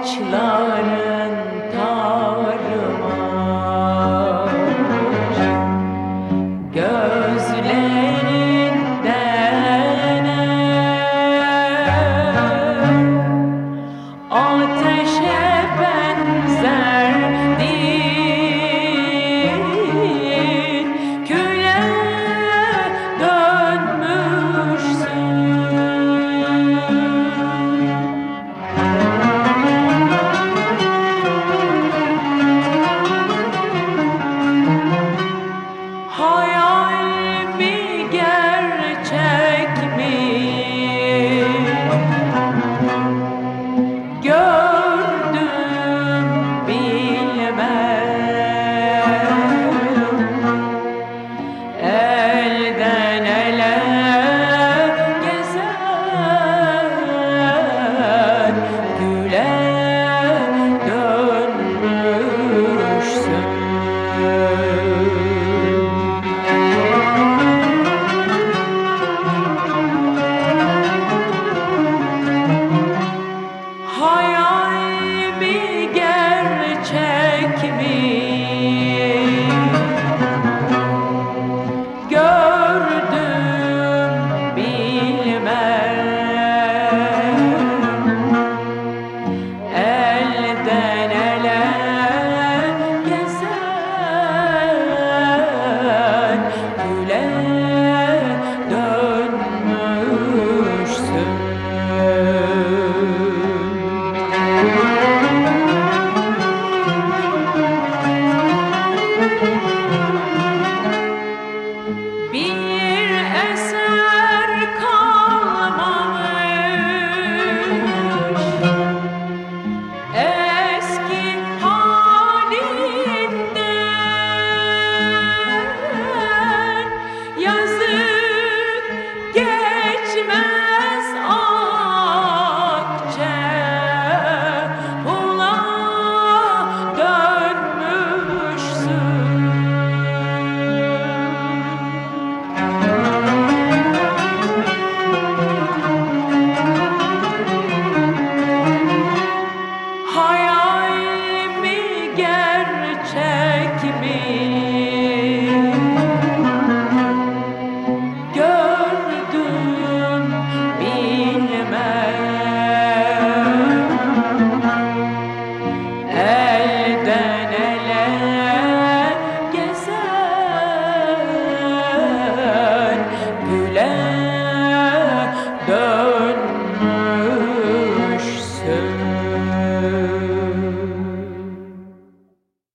much love. Hayal que me